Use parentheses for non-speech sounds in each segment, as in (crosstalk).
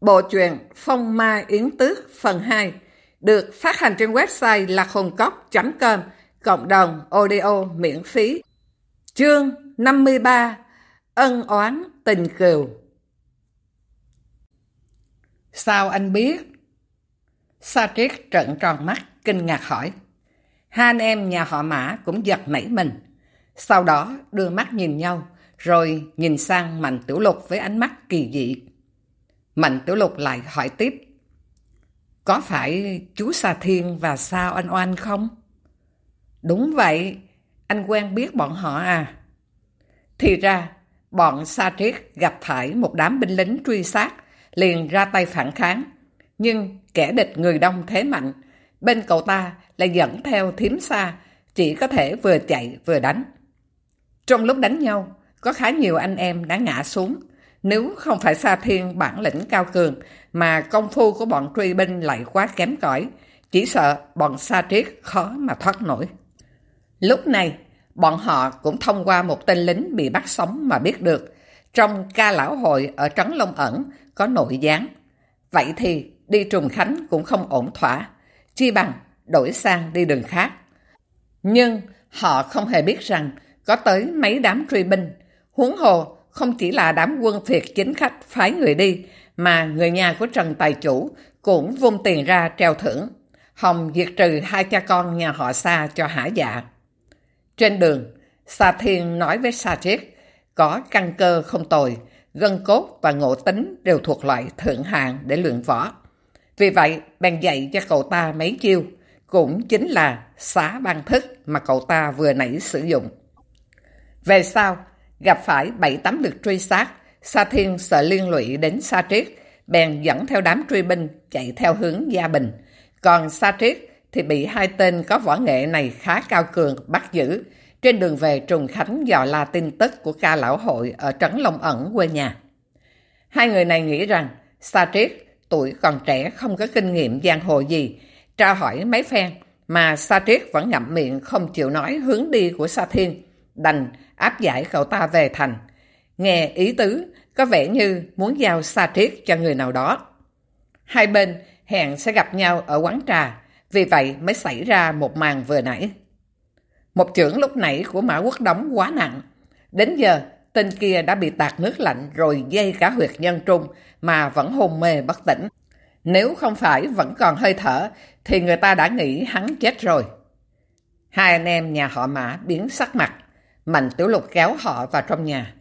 Bộ truyện Phong Ma Yến Tước phần 2 được phát hành trên website lạchồngcốc.com cộng đồng audio miễn phí. Chương 53 Ân oán tình cừu Sao anh biết? Sa Triết trợn tròn mắt, kinh ngạc hỏi. Hai anh em nhà họ Mã cũng giật nảy mình. Sau đó đưa mắt nhìn nhau, rồi nhìn sang Mạnh Tiểu Lục với ánh mắt kỳ dị. Mạnh Tiểu Lục lại hỏi tiếp. Có phải chú Sa Thiên và Sao anh Oanh không? Đúng vậy, anh quen biết bọn họ à? Thì ra, bọn Sa Triết gặp phải một đám binh lính truy sát, liền ra tay phản kháng. Nhưng kẻ địch người đông thế mạnh, bên cậu ta lại dẫn theo thiếm xa, chỉ có thể vừa chạy vừa đánh. Trong lúc đánh nhau, có khá nhiều anh em đã ngã xuống. Nếu không phải Sa Thiên bản lĩnh cao cường, mà công phu của bọn truy binh lại quá kém cỏi, chỉ sợ bọn Sa Triết khó mà thoát nổi. Lúc này, bọn họ cũng thông qua một tên lính bị bắt sống mà biết được, trong ca lão hội ở Trấn Long Ẩn có nội gián. Vậy thì đi Trùng Khánh cũng không ổn thỏa, chi bằng đổi sang đi đường khác. Nhưng họ không hề biết rằng có tới mấy đám truy binh, huống hồ không chỉ là đám quân phiệt chính khách phái người đi, mà người nhà của Trần Tài Chủ cũng vung tiền ra treo thưởng. Hồng diệt trừ hai cha con nhà họ Sa cho hả dạ. Trên đường, Sa Thiên nói với Sa Triết, có căn cơ không tồi, gân cốt và ngộ tính đều thuộc loại thượng hạng để luyện võ. Vì vậy, bèn dạy cho cậu ta mấy chiêu, cũng chính là xá ban thức mà cậu ta vừa nãy sử dụng. Về sau, gặp phải bảy tám lượt truy sát, Sa Thiên sợ liên lụy đến Sa Triết, bèn dẫn theo đám truy binh chạy theo hướng Gia Bình. Còn Sa Triết thì bị hai tên có võ nghệ này khá cao cường bắt giữ trên đường về Trùng Khánh dò la tin tức của ca lão hội ở Trấn Long Ẩn quê nhà. Hai người này nghĩ rằng Sa Triết tuổi còn trẻ không có kinh nghiệm giang hồ gì, tra hỏi mấy phen mà Sa Triết vẫn ngậm miệng không chịu nói hướng đi của Sa Thiên, đành áp giải cậu ta về thành. Nghe ý tứ, có vẻ như muốn giao Sa Triết cho người nào đó. Hai bên hẹn sẽ gặp nhau ở quán trà, vì vậy mới xảy ra một màn vừa nãy. Một trưởng lúc nãy của Mã Quốc Đống quá nặng. Đến giờ, tên kia đã bị tạt nước lạnh rồi dây cả huyệt nhân trung mà vẫn hôn mê bất tỉnh. Nếu không phải vẫn còn hơi thở, thì người ta đã nghĩ hắn chết rồi. Hai anh em nhà họ Mã biến sắc mặt. Mạnh Tiểu Lục kéo họ vào trong nhà.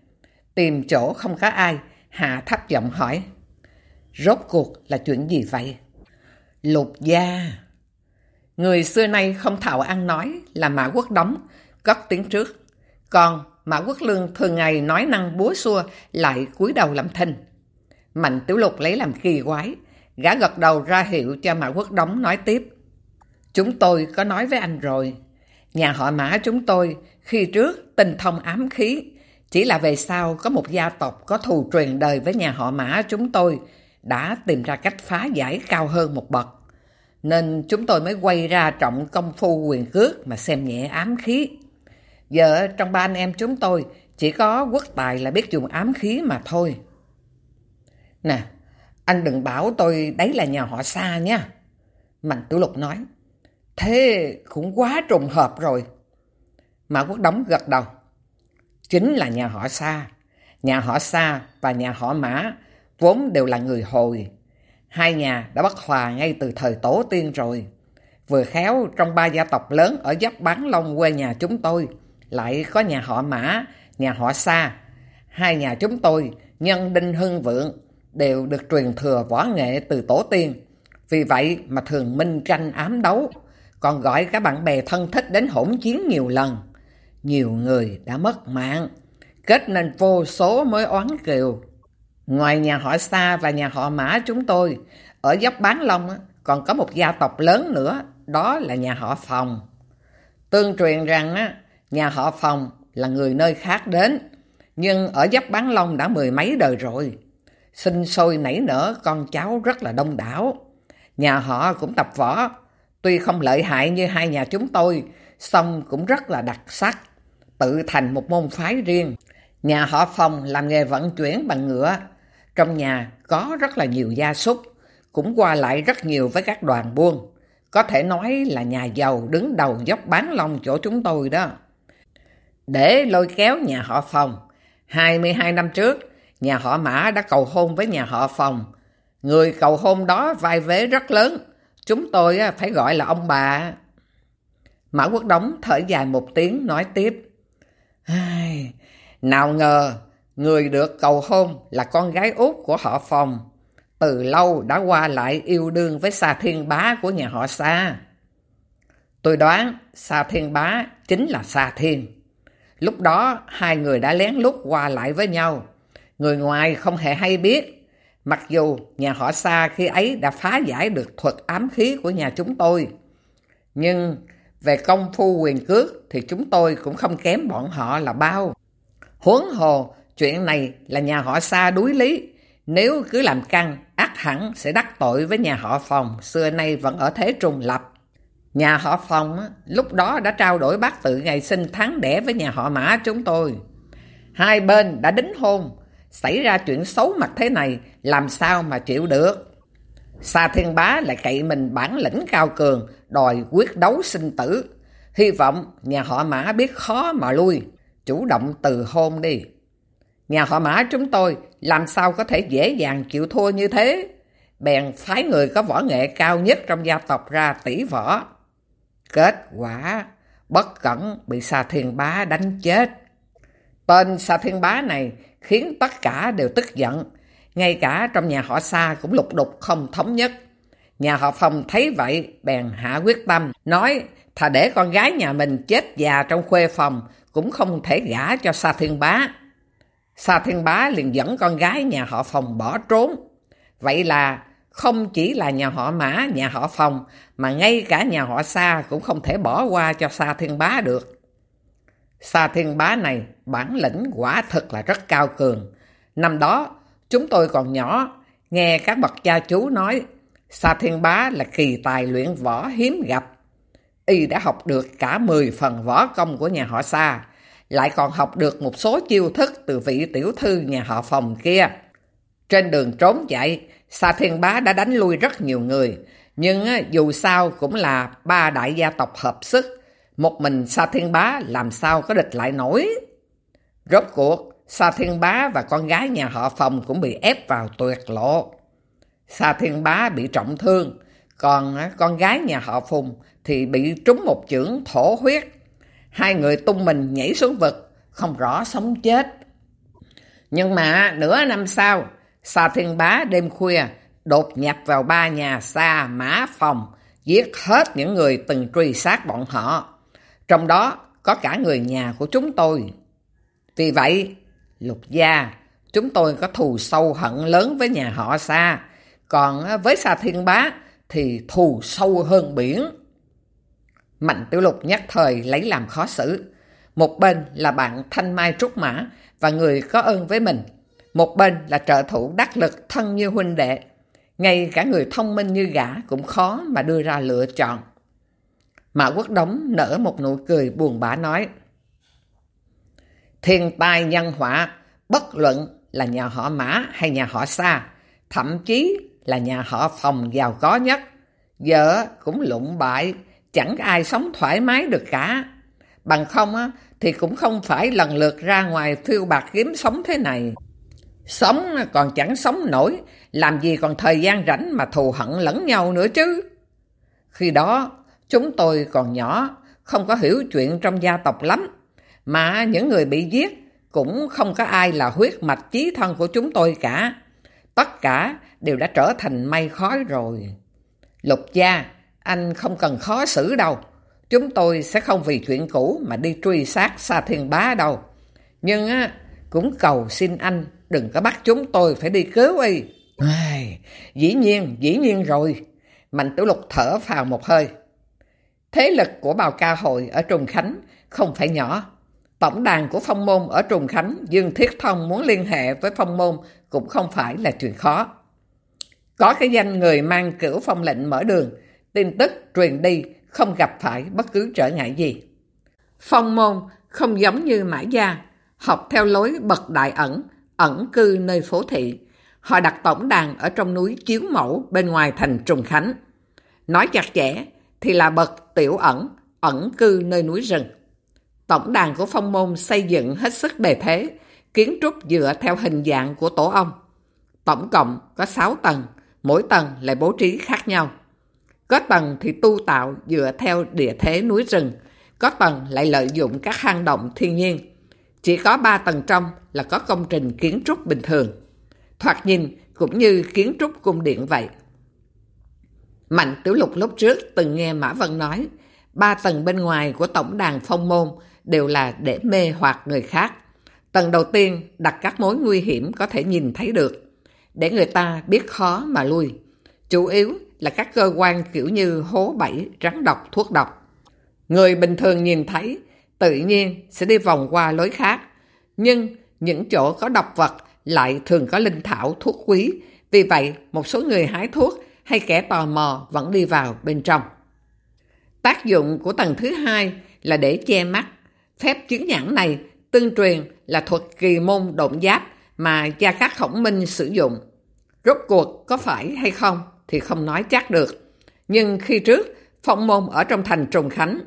Tìm chỗ không có ai, Hạ thấp giọng hỏi. Rốt cuộc là chuyện gì vậy? Lục gia... Người xưa nay không thạo ăn nói là Mã Quốc đóng cất tiếng trước. Còn Mã Quốc Lương thường ngày nói năng búa xua lại cúi đầu làm thinh. Mạnh Tiểu Lục lấy làm kỳ quái, gã gật đầu ra hiệu cho Mã Quốc đóng nói tiếp. Chúng tôi có nói với anh rồi, nhà họ Mã chúng tôi khi trước tình thông ám khí, chỉ là về sau có một gia tộc có thù truyền đời với nhà họ Mã chúng tôi đã tìm ra cách phá giải cao hơn một bậc nên chúng tôi mới quay ra trọng công phu quyền cước mà xem nhẹ ám khí. Giờ trong ba anh em chúng tôi chỉ có quốc tài là biết dùng ám khí mà thôi. Nè, anh đừng bảo tôi đấy là nhà họ xa nha. Mạnh Tiểu Lục nói. Thế cũng quá trùng hợp rồi. Mã Quốc Đống gật đầu. Chính là nhà họ Sa, Nhà họ Sa và nhà họ mã vốn đều là người hồi. Hai nhà đã bất hòa ngay từ thời tổ tiên rồi. Vừa khéo trong ba gia tộc lớn ở dốc bán long quê nhà chúng tôi, lại có nhà họ Mã, nhà họ Sa. Hai nhà chúng tôi, nhân đinh hưng vượng, đều được truyền thừa võ nghệ từ tổ tiên. Vì vậy mà thường minh tranh ám đấu, còn gọi các bạn bè thân thích đến hỗn chiến nhiều lần. Nhiều người đã mất mạng, kết nên vô số mới oán kiều. Ngoài nhà họ Sa và nhà họ Mã chúng tôi, ở dốc Bán Long còn có một gia tộc lớn nữa, đó là nhà họ Phòng. Tương truyền rằng nhà họ Phòng là người nơi khác đến, nhưng ở dốc Bán Long đã mười mấy đời rồi. Sinh sôi nảy nở con cháu rất là đông đảo. Nhà họ cũng tập võ, tuy không lợi hại như hai nhà chúng tôi, song cũng rất là đặc sắc, tự thành một môn phái riêng. Nhà họ phong làm nghề vận chuyển bằng ngựa, Trong nhà có rất là nhiều gia súc, cũng qua lại rất nhiều với các đoàn buôn. Có thể nói là nhà giàu đứng đầu dốc bán long chỗ chúng tôi đó. Để lôi kéo nhà họ Phòng, 22 năm trước, nhà họ Mã đã cầu hôn với nhà họ Phòng. Người cầu hôn đó vai vế rất lớn, chúng tôi phải gọi là ông bà. Mã Quốc Đống thở dài một tiếng nói tiếp. Nào ngờ, người được cầu hôn là con gái út của họ Phòng. Từ lâu đã qua lại yêu đương với Sa Thiên Bá của nhà họ Sa. Tôi đoán Sa Thiên Bá chính là Sa Thiên. Lúc đó hai người đã lén lút qua lại với nhau. Người ngoài không hề hay biết. Mặc dù nhà họ Sa khi ấy đã phá giải được thuật ám khí của nhà chúng tôi. Nhưng về công phu quyền cước thì chúng tôi cũng không kém bọn họ là bao. Huống hồ, chuyện này là nhà họ Sa đuối lý. Nếu cứ làm căng, ác hẳn sẽ đắc tội với nhà họ Phòng, xưa nay vẫn ở thế trùng lập. Nhà họ Phòng lúc đó đã trao đổi bác tự ngày sinh tháng đẻ với nhà họ Mã chúng tôi. Hai bên đã đính hôn, xảy ra chuyện xấu mặt thế này, làm sao mà chịu được. Sa Thiên Bá lại cậy mình bản lĩnh cao cường, đòi quyết đấu sinh tử. Hy vọng nhà họ Mã biết khó mà lui, chủ động từ hôn đi. Nhà họ Mã chúng tôi làm sao có thể dễ dàng chịu thua như thế? Bèn phái người có võ nghệ cao nhất trong gia tộc ra tỷ võ. Kết quả, bất cẩn bị Sa Thiên Bá đánh chết. Tên Sa Thiên Bá này khiến tất cả đều tức giận. Ngay cả trong nhà họ Sa cũng lục đục không thống nhất. Nhà họ Phong thấy vậy, bèn hạ quyết tâm, nói thà để con gái nhà mình chết già trong khuê phòng, cũng không thể gả cho Sa Thiên Bá. Sa Thiên Bá liền dẫn con gái nhà họ Phòng bỏ trốn. Vậy là không chỉ là nhà họ Mã, nhà họ Phòng mà ngay cả nhà họ Sa cũng không thể bỏ qua cho Sa Thiên Bá được. Sa Thiên Bá này bản lĩnh quả thật là rất cao cường. Năm đó, chúng tôi còn nhỏ, nghe các bậc cha chú nói Sa Thiên Bá là kỳ tài luyện võ hiếm gặp. Y đã học được cả 10 phần võ công của nhà họ Sa, lại còn học được một số chiêu thức từ vị tiểu thư nhà họ Phòng kia. Trên đường trốn chạy, Sa Thiên Bá đã đánh lui rất nhiều người, nhưng dù sao cũng là ba đại gia tộc hợp sức, một mình Sa Thiên Bá làm sao có địch lại nổi. Rốt cuộc, Sa Thiên Bá và con gái nhà họ Phòng cũng bị ép vào tuyệt lộ. Sa Thiên Bá bị trọng thương, còn à, con gái nhà họ Phùng thì bị trúng một chưởng thổ huyết. Hai người tung mình nhảy xuống vực, không rõ sống chết. Nhưng mà nửa năm sau, Sa Thiên Bá đêm khuya đột nhập vào ba nhà Sa mã phòng, giết hết những người từng truy sát bọn họ. Trong đó có cả người nhà của chúng tôi. Vì vậy, lục gia, chúng tôi có thù sâu hận lớn với nhà họ Sa, còn với Sa Thiên Bá thì thù sâu hơn biển. Mạnh Tiểu Lục nhắc thời lấy làm khó xử. Một bên là bạn Thanh Mai Trúc Mã và người có ơn với mình. Một bên là trợ thủ đắc lực thân như huynh đệ. Ngay cả người thông minh như gã cũng khó mà đưa ra lựa chọn. Mã Quốc Đống nở một nụ cười buồn bã nói. Thiên tai nhân họa, bất luận là nhà họ Mã hay nhà họ Sa, thậm chí là nhà họ Phòng giàu có nhất. Giờ cũng lụng bại, chẳng ai sống thoải mái được cả. Bằng không á, thì cũng không phải lần lượt ra ngoài phiêu bạc kiếm sống thế này. Sống còn chẳng sống nổi, làm gì còn thời gian rảnh mà thù hận lẫn nhau nữa chứ. Khi đó, chúng tôi còn nhỏ, không có hiểu chuyện trong gia tộc lắm. Mà những người bị giết cũng không có ai là huyết mạch chí thân của chúng tôi cả. Tất cả đều đã trở thành mây khói rồi. Lục gia, anh không cần khó xử đâu. Chúng tôi sẽ không vì chuyện cũ mà đi truy sát Sa Thiên Bá đâu. Nhưng á, cũng cầu xin anh đừng có bắt chúng tôi phải đi cứu y. Ai, dĩ nhiên, dĩ nhiên rồi. Mạnh Tiểu Lục thở phào một hơi. Thế lực của bào ca hội ở Trùng Khánh không phải nhỏ. Tổng đàn của phong môn ở Trùng Khánh, Dương Thiết Thông muốn liên hệ với phong môn cũng không phải là chuyện khó. Có cái danh người mang cửu phong lệnh mở đường, tin tức truyền đi không gặp phải bất cứ trở ngại gì. Phong môn không giống như mã gia, học theo lối bậc đại ẩn, ẩn cư nơi phố thị. Họ đặt tổng đàn ở trong núi Chiếu Mẫu bên ngoài thành Trùng Khánh. Nói chặt chẽ thì là bậc tiểu ẩn, ẩn cư nơi núi rừng. Tổng đàn của phong môn xây dựng hết sức bề thế, kiến trúc dựa theo hình dạng của tổ ông. Tổng cộng có 6 tầng, mỗi tầng lại bố trí khác nhau. Có tầng thì tu tạo dựa theo địa thế núi rừng, có tầng lại lợi dụng các hang động thiên nhiên. Chỉ có 3 tầng trong là có công trình kiến trúc bình thường. Thoạt nhìn cũng như kiến trúc cung điện vậy. Mạnh Tiểu Lục lúc trước từng nghe Mã Vân nói, ba tầng bên ngoài của tổng đàn phong môn đều là để mê hoặc người khác. Tầng đầu tiên đặt các mối nguy hiểm có thể nhìn thấy được, để người ta biết khó mà lui. Chủ yếu là các cơ quan kiểu như hố bẫy, rắn độc, thuốc độc. Người bình thường nhìn thấy, tự nhiên sẽ đi vòng qua lối khác. Nhưng những chỗ có độc vật lại thường có linh thảo, thuốc quý. Vì vậy, một số người hái thuốc hay kẻ tò mò vẫn đi vào bên trong. Tác dụng của tầng thứ hai là để che mắt. Phép chứng nhãn này tương truyền là thuật kỳ môn động giáp mà gia khắc khổng minh sử dụng. Rốt cuộc có phải hay không thì không nói chắc được. Nhưng khi trước, phong môn ở trong thành Trùng Khánh,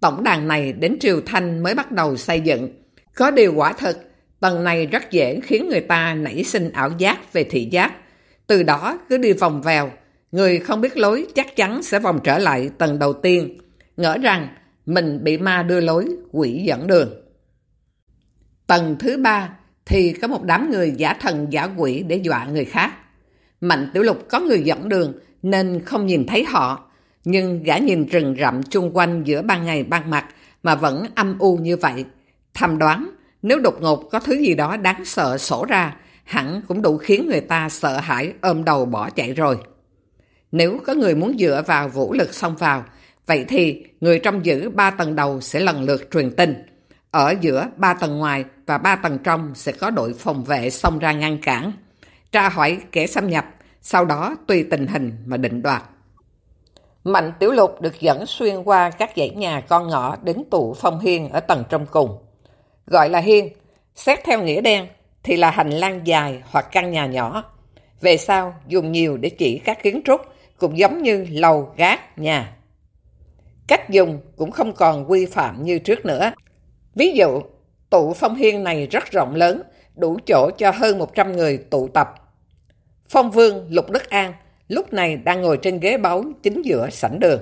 tổng đàn này đến Triều Thanh mới bắt đầu xây dựng. Có điều quả thật, tầng này rất dễ khiến người ta nảy sinh ảo giác về thị giác. Từ đó cứ đi vòng vèo, người không biết lối chắc chắn sẽ vòng trở lại tầng đầu tiên, ngỡ rằng mình bị ma đưa lối, quỷ dẫn đường. Tầng thứ ba thì có một đám người giả thần giả quỷ để dọa người khác. Mạnh Tiểu Lục có người dẫn đường nên không nhìn thấy họ, nhưng gã nhìn rừng rậm chung quanh giữa ban ngày ban mặt mà vẫn âm u như vậy. Thầm đoán, nếu đột ngột có thứ gì đó đáng sợ sổ ra, hẳn cũng đủ khiến người ta sợ hãi ôm đầu bỏ chạy rồi. Nếu có người muốn dựa vào vũ lực xông vào, vậy thì người trong giữ ba tầng đầu sẽ lần lượt truyền tin. Ở giữa ba tầng ngoài và ba tầng trong sẽ có đội phòng vệ xông ra ngăn cản. Tra hỏi kẻ xâm nhập, sau đó tùy tình hình mà định đoạt. Mạnh Tiểu Lục được dẫn xuyên qua các dãy nhà con ngõ đến tụ phong hiên ở tầng trong cùng. Gọi là hiên, xét theo nghĩa đen thì là hành lang dài hoặc căn nhà nhỏ. Về sau dùng nhiều để chỉ các kiến trúc cũng giống như lầu, gác, nhà. Cách dùng cũng không còn quy phạm như trước nữa. Ví dụ, tụ phong hiên này rất rộng lớn, đủ chỗ cho hơn 100 người tụ tập. Phong vương Lục Đức An lúc này đang ngồi trên ghế báu chính giữa sảnh đường.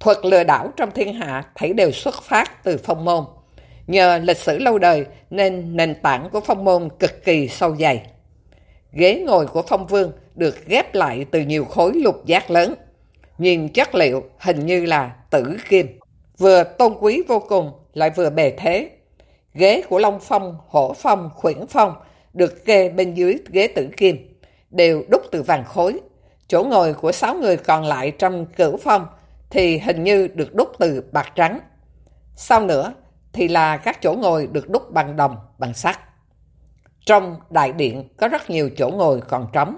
Thuật lừa đảo trong thiên hạ thấy đều xuất phát từ phong môn. Nhờ lịch sử lâu đời nên nền tảng của phong môn cực kỳ sâu dày. Ghế ngồi của phong vương được ghép lại từ nhiều khối lục giác lớn. Nhìn chất liệu hình như là tử kim. Vừa tôn quý vô cùng lại vừa bề thế. Ghế của Long Phong, Hổ Phong, Khuyển Phong được kê bên dưới ghế tử kim, đều đúc từ vàng khối. Chỗ ngồi của sáu người còn lại trong cửu phong thì hình như được đúc từ bạc trắng. Sau nữa thì là các chỗ ngồi được đúc bằng đồng, bằng sắt. Trong đại điện có rất nhiều chỗ ngồi còn trống.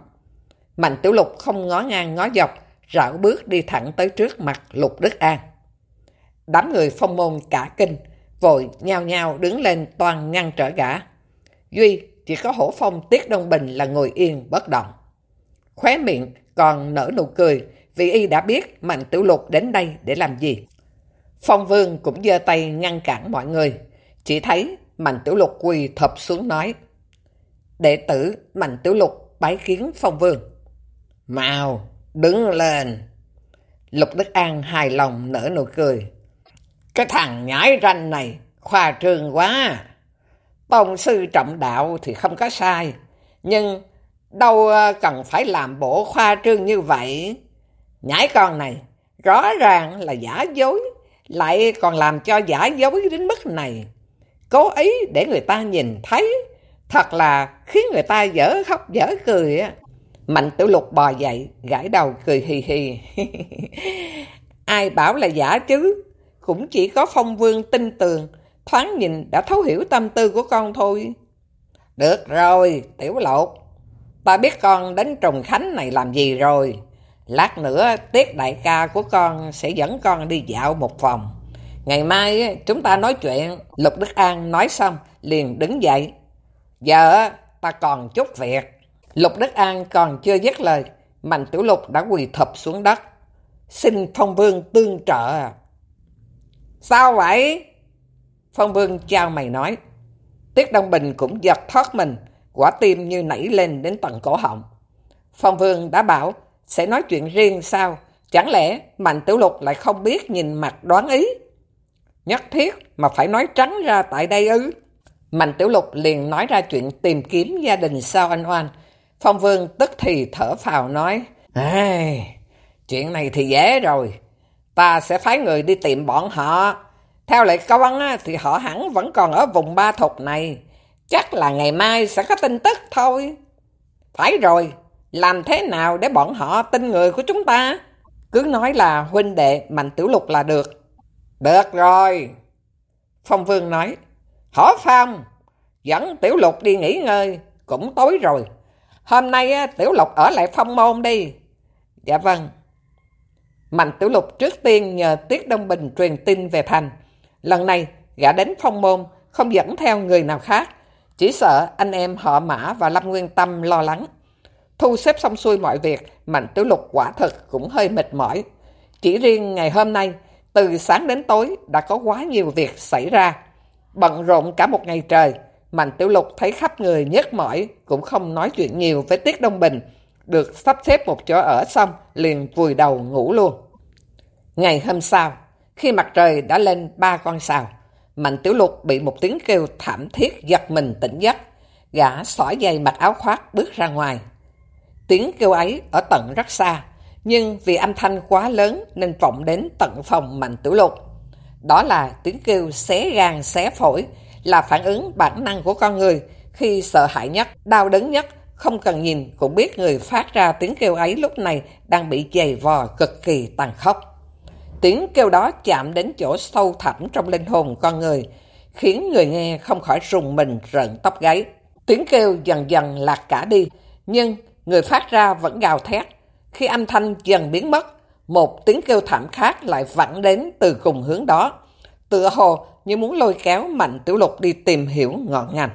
Mạnh Tiểu Lục không ngó ngang ngó dọc, rảo bước đi thẳng tới trước mặt Lục Đức An. Đám người phong môn cả kinh, vội nhao nhao đứng lên toàn ngăn trở gã. Duy chỉ có hổ phong Tiết Đông Bình là ngồi yên bất động. Khóe miệng còn nở nụ cười vì y đã biết Mạnh Tiểu Lục đến đây để làm gì. Phong Vương cũng giơ tay ngăn cản mọi người. Chỉ thấy Mạnh Tiểu Lục quỳ thập xuống nói. Đệ tử Mạnh Tiểu Lục bái kiến Phong Vương. Màu! Đứng lên. Lục Đức An hài lòng nở nụ cười. Cái thằng nhãi ranh này, khoa trương quá. Tông sư trọng đạo thì không có sai, nhưng đâu ờ, cần phải làm bộ khoa trương như vậy. Nhãi con này, rõ ràng là giả dối, lại còn làm cho giả dối đến mức này. Cố ý để người ta nhìn thấy, thật là khiến người ta dở khóc dở cười. á. Mạnh tiểu lục bò dậy, gãi đầu cười hì hì. (laughs) Ai bảo là giả chứ? Cũng chỉ có phong vương tin tường, thoáng nhìn đã thấu hiểu tâm tư của con thôi. Được rồi, tiểu lục. Ta biết con đến trùng khánh này làm gì rồi. Lát nữa tiết đại ca của con sẽ dẫn con đi dạo một vòng. Ngày mai chúng ta nói chuyện. Lục Đức An nói xong liền đứng dậy. Giờ ta còn chút việc. Lục Đức An còn chưa dứt lời, Mạnh Tiểu Lục đã quỳ thập xuống đất. Xin Phong Vương tương trợ à. Sao vậy? Phong Vương chào mày nói. Tiết Đông Bình cũng giật thoát mình, quả tim như nảy lên đến tận cổ họng. Phong Vương đã bảo sẽ nói chuyện riêng sao? Chẳng lẽ Mạnh Tiểu Lục lại không biết nhìn mặt đoán ý? Nhất thiết mà phải nói trắng ra tại đây ư? Mạnh Tiểu Lục liền nói ra chuyện tìm kiếm gia đình sao anh Oan. Phong Vương tức thì thở phào nói, Ê, chuyện này thì dễ rồi. Ta sẽ phái người đi tìm bọn họ. Theo lệ công thì họ hẳn vẫn còn ở vùng ba thục này. Chắc là ngày mai sẽ có tin tức thôi. Phải rồi, làm thế nào để bọn họ tin người của chúng ta? Cứ nói là huynh đệ Mạnh Tiểu Lục là được. Được rồi. Phong Vương nói, Hổ Phong, dẫn Tiểu Lục đi nghỉ ngơi, cũng tối rồi. Hôm nay Tiểu Lục ở lại phong môn đi. Dạ vâng. Mạnh Tiểu Lục trước tiên nhờ Tiết Đông Bình truyền tin về thành. Lần này, gã đến phong môn, không dẫn theo người nào khác. Chỉ sợ anh em họ Mã và Lâm Nguyên Tâm lo lắng. Thu xếp xong xuôi mọi việc, Mạnh Tiểu Lục quả thực cũng hơi mệt mỏi. Chỉ riêng ngày hôm nay, từ sáng đến tối đã có quá nhiều việc xảy ra. Bận rộn cả một ngày trời, Mạnh Tiểu Lục thấy khắp người nhức mỏi, cũng không nói chuyện nhiều với Tiết Đông Bình. Được sắp xếp một chỗ ở xong, liền vùi đầu ngủ luôn. Ngày hôm sau, khi mặt trời đã lên ba con sào, Mạnh Tiểu Lục bị một tiếng kêu thảm thiết giật mình tỉnh giấc. Gã xỏ dây mặc áo khoác bước ra ngoài. Tiếng kêu ấy ở tận rất xa, nhưng vì âm thanh quá lớn nên vọng đến tận phòng Mạnh Tiểu Lục. Đó là tiếng kêu xé gan xé phổi, là phản ứng bản năng của con người khi sợ hãi nhất, đau đớn nhất, không cần nhìn cũng biết người phát ra tiếng kêu ấy lúc này đang bị dày vò cực kỳ tàn khốc. Tiếng kêu đó chạm đến chỗ sâu thẳm trong linh hồn con người, khiến người nghe không khỏi rùng mình rợn tóc gáy. Tiếng kêu dần dần lạc cả đi, nhưng người phát ra vẫn gào thét. Khi âm thanh dần biến mất, một tiếng kêu thảm khác lại vẳng đến từ cùng hướng đó. Tựa hồ như muốn lôi kéo Mạnh Tiểu Lục đi tìm hiểu ngọn ngành.